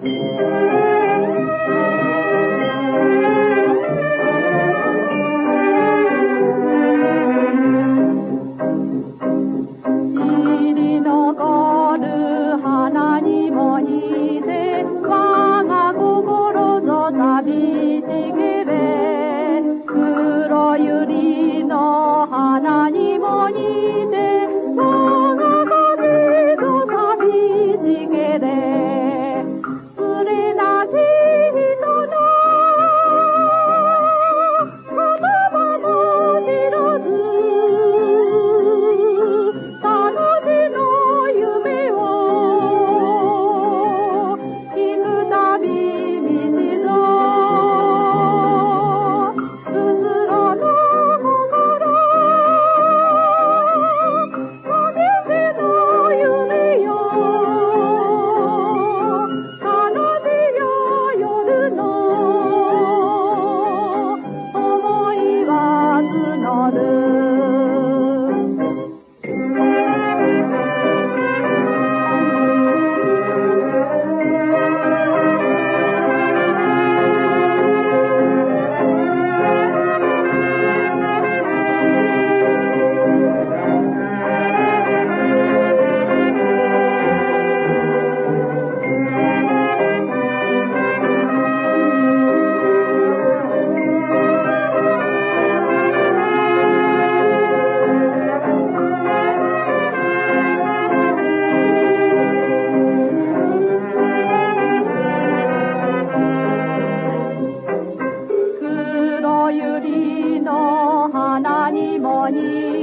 Mm-hmm. money.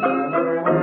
Música